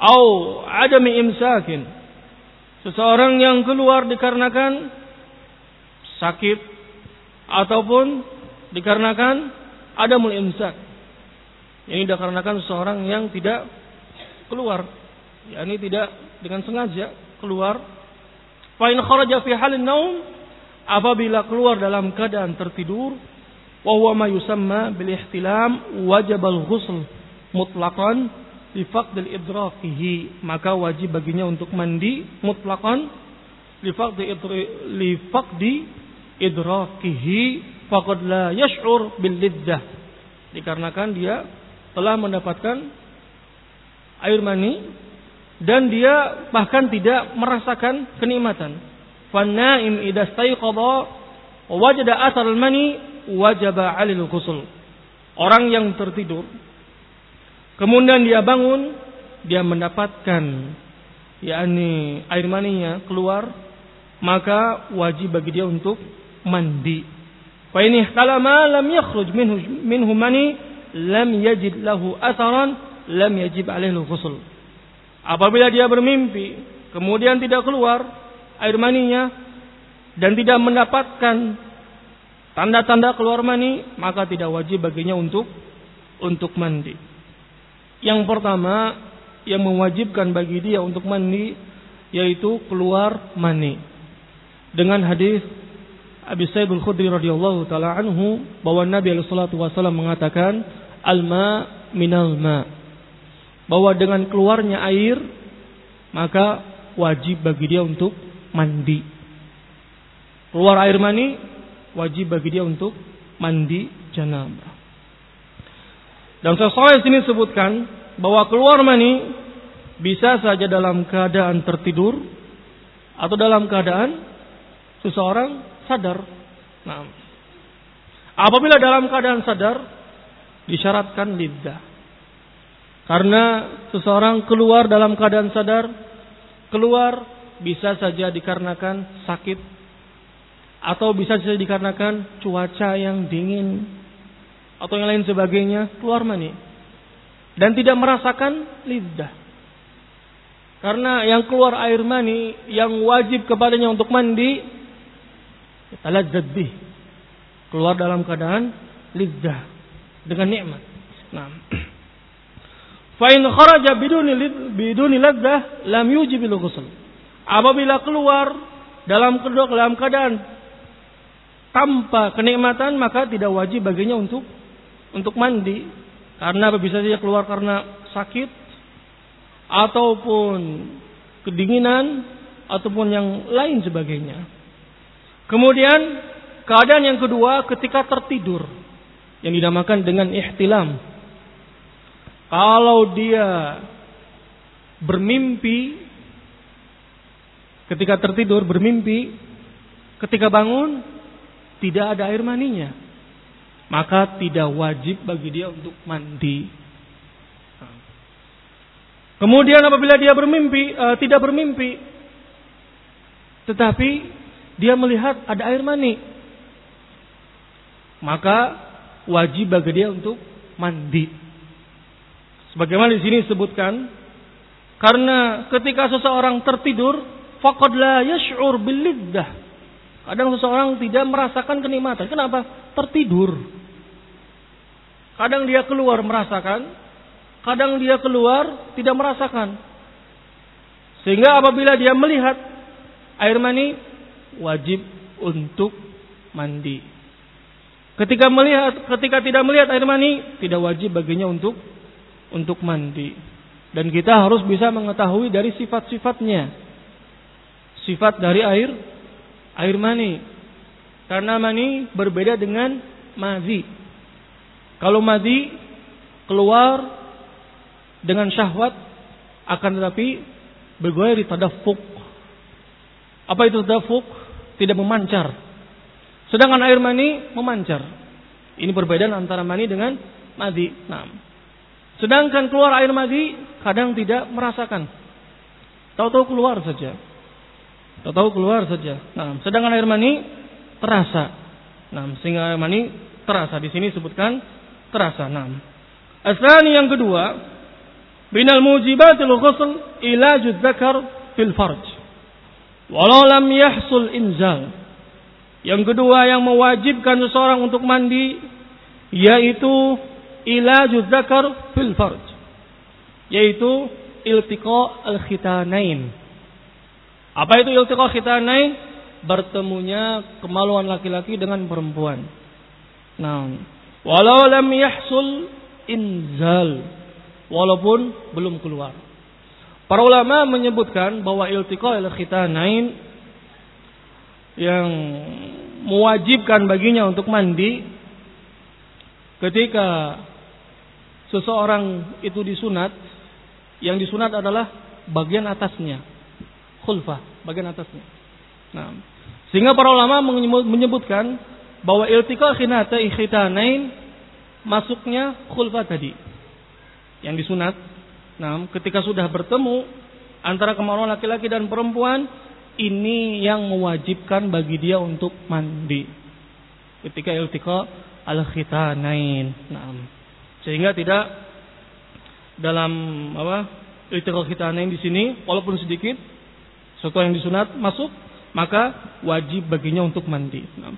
au adami imsakin. Seseorang yang keluar dikarenakan sakit ataupun dikarenakan adamul imsak ini dikarenakan seseorang yang tidak keluar. Yakni tidak dengan sengaja keluar. Fa in kharaja fi halin naum apabila keluar dalam keadaan tertidur wa huwa ma yusamma bil ihtilam wajib al ghusl mutlaqan lifaqdil idrakihi. Maka wajib baginya untuk mandi mutlakon lifaqdi lifaqdi idrakihi. Faqad la yash'ur bil liddah. Dikarenakan dia telah mendapatkan air mani dan dia bahkan tidak merasakan kenikmatan fannaim idza stayqadha wajada athar al mani wajaba 'alil ghusl orang yang tertidur Kemudian dia bangun, dia mendapatkan yakni air maninya keluar, maka wajib bagi dia untuk mandi. Fa ini ihtalama lam yakhruj minhu minhu mani lam yajid lahu atharan lam yajib alaihi ghusl. Apabila dia bermimpi, kemudian tidak keluar air maninya dan tidak mendapatkan tanda-tanda keluar mani, maka tidak wajib baginya untuk untuk mandi. Yang pertama yang mewajibkan bagi dia untuk mandi yaitu keluar mani. Dengan hadis Abi Sa'id Al-Khudri radhiyallahu taala anhu bahwa Nabi sallallahu wasallam mengatakan al-ma minal ma. Bahwa dengan keluarnya air maka wajib bagi dia untuk mandi. Keluar air mani wajib bagi dia untuk mandi janabah. Dan sesuai sini sebutkan bahwa keluar mani bisa saja dalam keadaan tertidur atau dalam keadaan seseorang sadar. Nah, apabila dalam keadaan sadar disyaratkan lidah. Karena seseorang keluar dalam keadaan sadar, keluar bisa saja dikarenakan sakit atau bisa saja dikarenakan cuaca yang dingin atau yang lain sebagainya keluar mani dan tidak merasakan lidah karena yang keluar air mani yang wajib kepadanya untuk mandi taladzad bih. Keluar dalam keadaan lidah dengan nikmat. Nah fa in kharaja biduni biduni ladzah lam yujibil ghusl. Apabila keluar dalam dalam keadaan tanpa kenikmatan maka tidak wajib baginya untuk untuk mandi. Karena bisa saja keluar karena sakit ataupun kedinginan ataupun yang lain sebagainya. Kemudian keadaan yang kedua ketika tertidur yang dinamakan dengan ihtilam. Kalau dia bermimpi ketika tertidur bermimpi ketika bangun tidak ada air maninya maka tidak wajib bagi dia untuk mandi. Kemudian apabila dia bermimpi, uh, tidak bermimpi, tetapi dia melihat ada air mani, maka wajib bagi dia untuk mandi. Sebagaimana di sini disebutkan, karena ketika seseorang tertidur, faqad yash'ur bil Kadang seseorang tidak merasakan kenikmatan. Kenapa? Tertidur. Kadang dia keluar merasakan, kadang dia keluar tidak merasakan. Sehingga apabila dia melihat air mani, wajib untuk mandi. Ketika melihat, ketika tidak melihat air mani, tidak wajib baginya untuk untuk mandi. Dan kita harus bisa mengetahui dari sifat-sifatnya. Sifat dari air air mani. Karena mani berbeda dengan mazi. Kalau madi keluar dengan syahwat akan tetapi bergoyang di tadafuk. Apa itu tadafuk? Tidak memancar. Sedangkan air mani memancar. Ini perbedaan antara mani dengan madi. Nah. Sedangkan keluar air madi kadang tidak merasakan. Tahu-tahu keluar saja. Tahu-tahu keluar saja. Nah, sedangkan air mani terasa. Nah, sehingga air mani terasa. Di sini sebutkan terasa. Nah. Asani yang kedua, binal mujibatil ghusl ilajud dzakar fil farj. Walau lam yahsul inzal. Yang kedua yang mewajibkan seseorang untuk mandi yaitu ilajud dzakar fil farj. Yaitu iltiqa al-khitanain. Apa itu iltiqa khitanain? Bertemunya kemaluan laki-laki dengan perempuan. Nah, Walau lam yahsul inzal. Walaupun belum keluar. Para ulama menyebutkan bahwa iltiqa al-khitanain yang mewajibkan baginya untuk mandi ketika seseorang itu disunat yang disunat adalah bagian atasnya khulfah bagian atasnya nah sehingga para ulama menyebutkan bahwa iltiqa khinata ikhitanain masuknya khulfa tadi yang disunat. Nah, ketika sudah bertemu antara kemauan laki-laki dan perempuan, ini yang mewajibkan bagi dia untuk mandi. Ketika iltiqa al-khitanain. Nah, sehingga tidak dalam apa? Iltiqa khitanain di sini walaupun sedikit sesuatu yang disunat masuk, maka wajib baginya untuk mandi. Nah,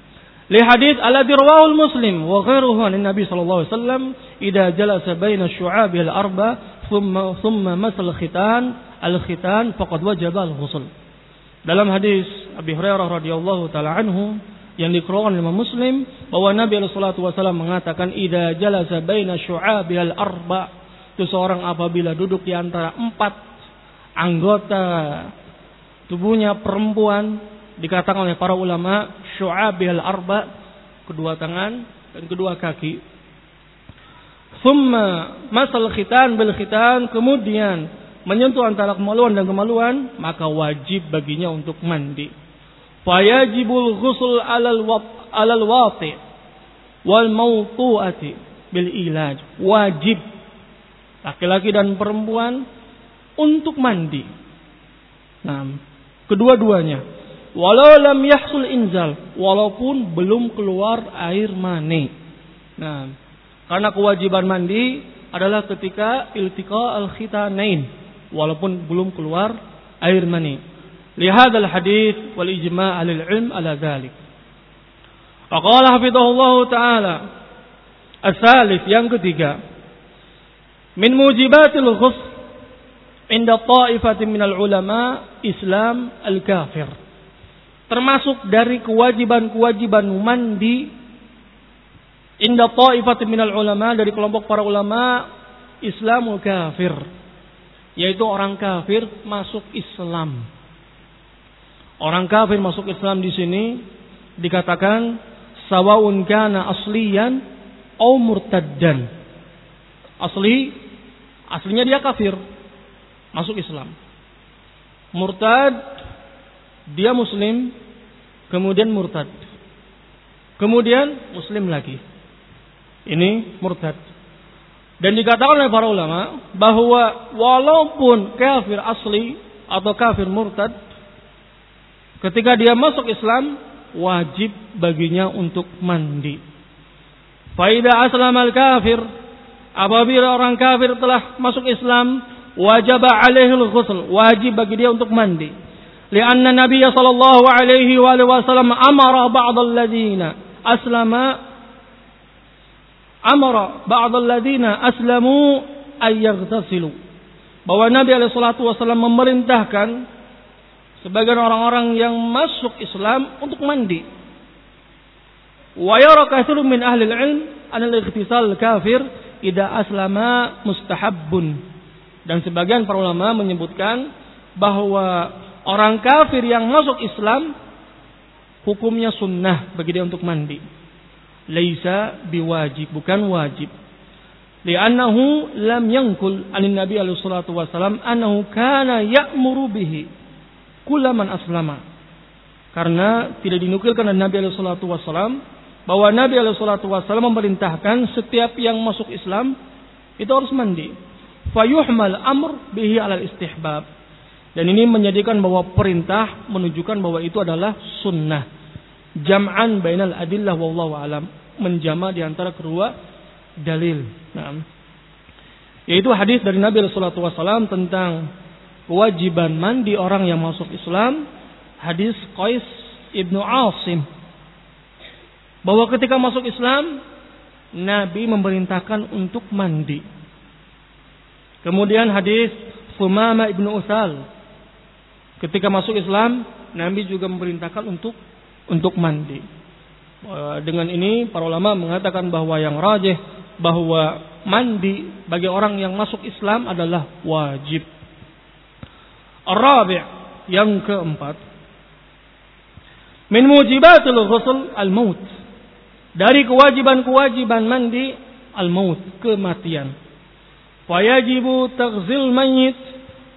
Li hadits alladhi rawahu muslim wa ghairuhu an Nabi sallallahu alaihi wasallam idza jalasa baina syu'abi al-arba thumma thumma masal khitan al-khitan faqad wajaba al-ghusl. Dalam hadis Abi Hurairah radhiyallahu taala anhu yang dikeluarkan oleh Muslim bahwa Nabi sallallahu alaihi wasallam mengatakan idza jalasa baina syu'abi al-arba itu seorang apabila duduk di antara empat anggota tubuhnya perempuan dikatakan oleh para ulama syu'abil arba kedua tangan dan kedua kaki. Thumma masal khitan bil khitan kemudian menyentuh antara kemaluan dan kemaluan maka wajib baginya untuk mandi. Fayajibul ghusl alal wat alal wati wal mawtu'ati bil ilaj. Wajib laki-laki dan perempuan untuk mandi. Nah, kedua-duanya walau lam yahsul inzal walaupun belum keluar air mani nah karena kewajiban mandi adalah ketika iltika al khitanain walaupun belum keluar air mani lihat al hadis wal ijma' al ilm ala dhalik Faqala hafidhahullah taala Asalif yang ketiga min mujibatil ghusl inda ta'ifatin minal ulama Islam al-kafir. Termasuk dari kewajiban-kewajiban mandi inda ta'ifatin minal ulama dari kelompok para ulama Islam al-kafir. Yaitu orang kafir masuk Islam. Orang kafir masuk Islam di sini dikatakan sawaun kana asliyan au murtaddan. Asli aslinya dia kafir masuk Islam. Murtad dia muslim kemudian murtad. Kemudian muslim lagi. Ini murtad. Dan dikatakan oleh para ulama bahwa walaupun kafir asli atau kafir murtad ketika dia masuk Islam wajib baginya untuk mandi. Faidah aslam al kafir apabila orang kafir telah masuk Islam wajib alaihi ghusl wajib bagi dia untuk mandi lianna nabiy sallallahu alaihi wa wasallam amara ba'd alladziina aslama amara ba'd alladziina aslamu ay yaghtasilu bahwa Nabi alaihi salatu wasallam memerintahkan sebagian orang-orang yang masuk Islam untuk mandi. Wa yara katsirun min ahli al-ilm an al-ightisal kafir idza aslama mustahabbun. Dan sebagian para ulama menyebutkan bahwa orang kafir yang masuk Islam hukumnya sunnah bagi dia untuk mandi. Laisa biwajib, bukan wajib. Li'annahu lam yankul anin Nabi alaihi salatu wasalam annahu kana ya'muru bihi kullaman aslama. Karena tidak dinukilkan dari Nabi alaihi salatu wasalam bahwa Nabi alaihi salatu wasalam memerintahkan setiap yang masuk Islam itu harus mandi fayuhmal amr bihi alal istihbab. Dan ini menjadikan bahwa perintah menunjukkan bahwa itu adalah sunnah. Jam'an bainal adillah wallahu alam. Menjama di antara kedua dalil. Nah, yaitu hadis dari Nabi Rasulullah SAW tentang kewajiban mandi orang yang masuk Islam. Hadis Qais ibnu Asim. Bahwa ketika masuk Islam, Nabi memerintahkan untuk mandi. Kemudian hadis Sumama ibnu Usal. Ketika masuk Islam, Nabi juga memerintahkan untuk untuk mandi. Eh, dengan ini para ulama mengatakan bahwa yang rajih bahwa mandi bagi orang yang masuk Islam adalah wajib. Arabi' yang keempat min mujibatul ghusl al-maut. Dari kewajiban-kewajiban mandi al-maut, kematian. Fayajibu taghzil mayit.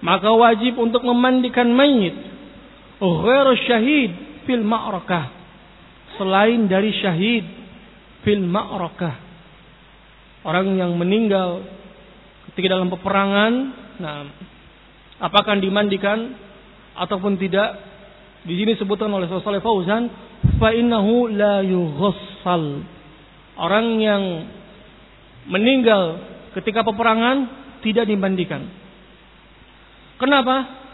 Maka wajib untuk memandikan mayit. Ghairu syahid fil ma'rakah. Selain dari syahid fil ma'rakah. Orang yang meninggal ketika dalam peperangan. Nah, apakah dimandikan ataupun tidak? Di sini sebutkan oleh Rasulullah Fauzan, fa innahu la yughassal. Orang yang meninggal ketika peperangan tidak dimandikan. Kenapa?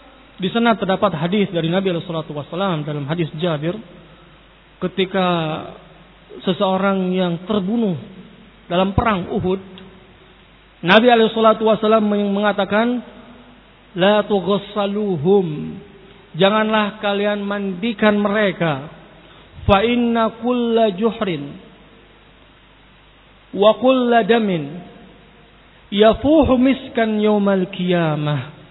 Di sana terdapat hadis dari Nabi Wasallam dalam hadis Jabir ketika seseorang yang terbunuh dalam perang Uhud, Nabi Alaihissalam mengatakan, La tughassaluhum. Janganlah kalian mandikan mereka. Fa inna kulla juhrin wa kulla damin yafuhu miskan qiyamah.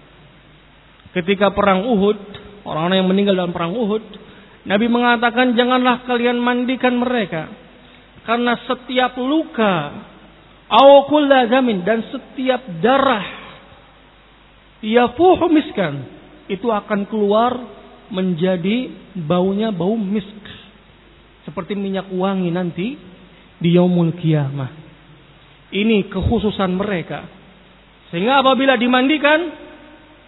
Ketika perang Uhud, orang-orang yang meninggal dalam perang Uhud, Nabi mengatakan janganlah kalian mandikan mereka karena setiap luka damin dan setiap darah yafuhu miskan itu akan keluar menjadi baunya bau misk seperti minyak wangi nanti di yaumul kiamah. Ini kekhususan mereka. Sehingga apabila dimandikan,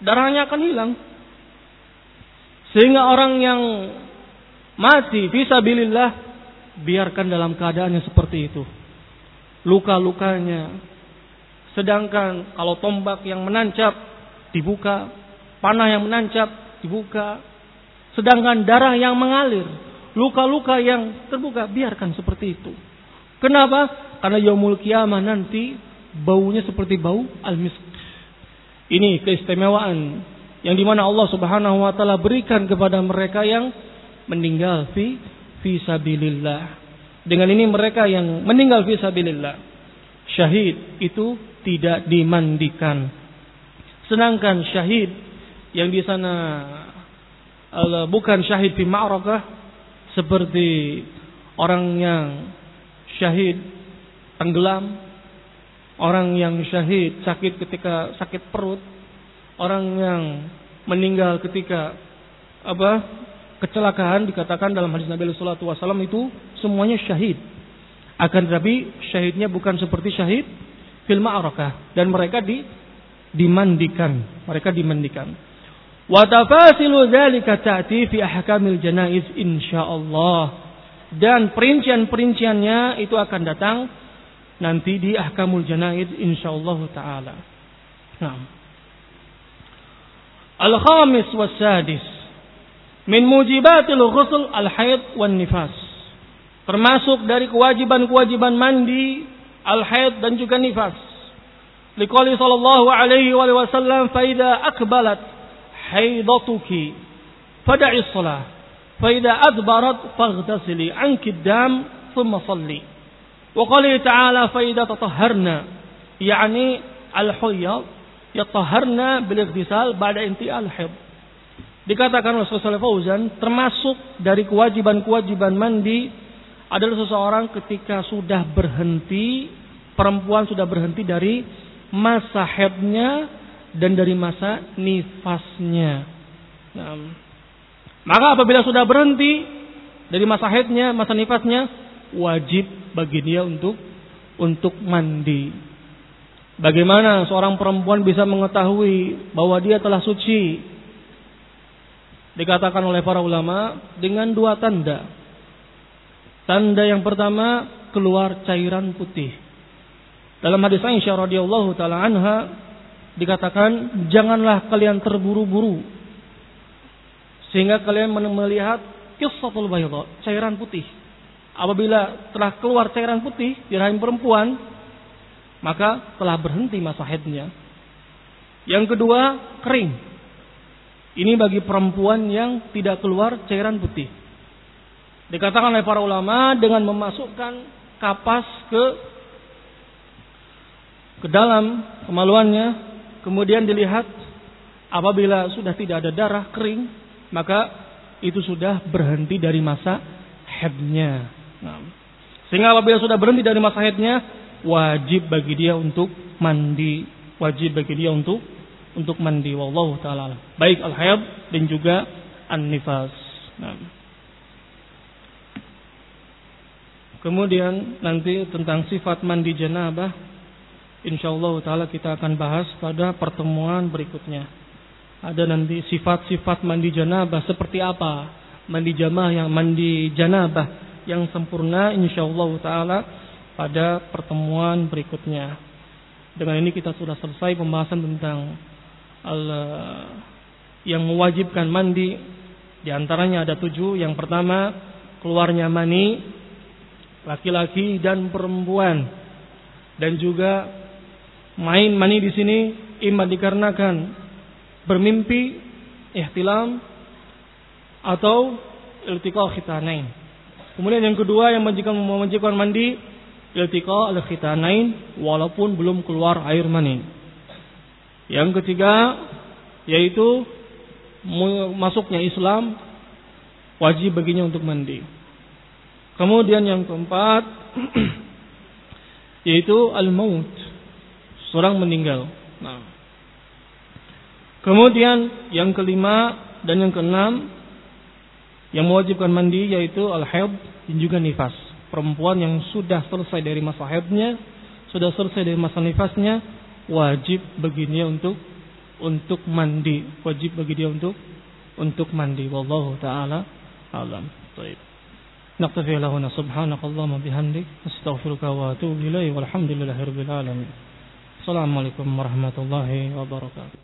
darahnya akan hilang. Sehingga orang yang mati visabilillah biarkan dalam keadaan yang seperti itu. Luka-lukanya. Sedangkan kalau tombak yang menancap dibuka, panah yang menancap dibuka. Sedangkan darah yang mengalir, luka-luka yang terbuka biarkan seperti itu. Kenapa? Karena yaumul kiamah nanti baunya seperti bau al-misk. Ini keistimewaan yang di mana Allah Subhanahu wa taala berikan kepada mereka yang meninggal fi fi sabilillah. Dengan ini mereka yang meninggal fi sabilillah syahid itu tidak dimandikan. Sedangkan syahid yang di sana bukan syahid fi ma'rakah seperti orang yang syahid tenggelam, orang yang syahid sakit ketika sakit perut, orang yang meninggal ketika apa kecelakaan dikatakan dalam hadis Nabi Sallallahu Alaihi Wasallam itu semuanya syahid. Akan tetapi syahidnya bukan seperti syahid fil ma'arakah dan mereka di dimandikan, mereka dimandikan. Wa tafasilu dzalika fi ahkamil janaiz insyaallah dan perincian-perinciannya itu akan datang nanti di Ahkamul Janaid insyaallah taala. Nah. Al-khamis was-sadis min mujibatil ghusl al-haid wan nifas. Termasuk dari kewajiban-kewajiban mandi al-haid dan juga nifas. Liqali sallallahu alaihi wa sallam fa idza aqbalat haidatuki fada'i shalah fa idza adbarat faghtasili anki dam thumma salli. وقال تعالى فإذا تطهرنا يعني الحيض يطهرنا بالاغتسال بعد انتهاء الحيض. Dikatakan oleh Rasulullah Fauzan termasuk dari kewajiban-kewajiban mandi adalah seseorang ketika sudah berhenti perempuan sudah berhenti dari masa haidnya dan dari masa nifasnya. Nah, maka apabila sudah berhenti dari masa haidnya, masa nifasnya, wajib bagi dia untuk untuk mandi. Bagaimana seorang perempuan bisa mengetahui bahwa dia telah suci? Dikatakan oleh para ulama dengan dua tanda. Tanda yang pertama keluar cairan putih. Dalam hadis Aisyah radhiyallahu taala anha dikatakan janganlah kalian terburu-buru sehingga kalian melihat kisahul bayadha, cairan putih. Apabila telah keluar cairan putih di rahim perempuan, maka telah berhenti masa haidnya. Yang kedua, kering. Ini bagi perempuan yang tidak keluar cairan putih. Dikatakan oleh para ulama dengan memasukkan kapas ke ke dalam kemaluannya, kemudian dilihat apabila sudah tidak ada darah kering, maka itu sudah berhenti dari masa haidnya. Sehingga apabila sudah berhenti dari masa haidnya, wajib bagi dia untuk mandi, wajib bagi dia untuk untuk mandi. Wallahu taala. Baik al-haid dan juga an-nifas. Kemudian nanti tentang sifat mandi janabah insyaallah taala kita akan bahas pada pertemuan berikutnya. Ada nanti sifat-sifat mandi janabah seperti apa? Mandi jamaah yang mandi janabah yang sempurna insyaallah taala pada pertemuan berikutnya. Dengan ini kita sudah selesai pembahasan tentang al yang mewajibkan mandi. Di antaranya ada tujuh. Yang pertama keluarnya mani. laki-laki dan perempuan dan juga main mani di sini imma dikarenakan bermimpi ihtilam atau iltiqa khitanain. Kemudian yang kedua yang menjikan mewajibkan mandi iltiqa al khitanain walaupun belum keluar air mani. Yang ketiga yaitu masuknya Islam wajib baginya untuk mandi. Kemudian yang keempat yaitu al-maut, seorang meninggal. Nah. Kemudian yang kelima dan yang keenam yang mewajibkan mandi yaitu al-haid dan juga nifas. Perempuan yang sudah selesai dari masa haidnya, sudah selesai dari masa nifasnya, wajib baginya untuk untuk mandi, wajib bagi dia untuk untuk mandi. Wallahu taala alam. Baik. نقتفي لهنا سبحانك اللهم وبحمدك استغفرك واتوب اليه والحمد لله رب العالمين السلام عليكم ورحمه الله وبركاته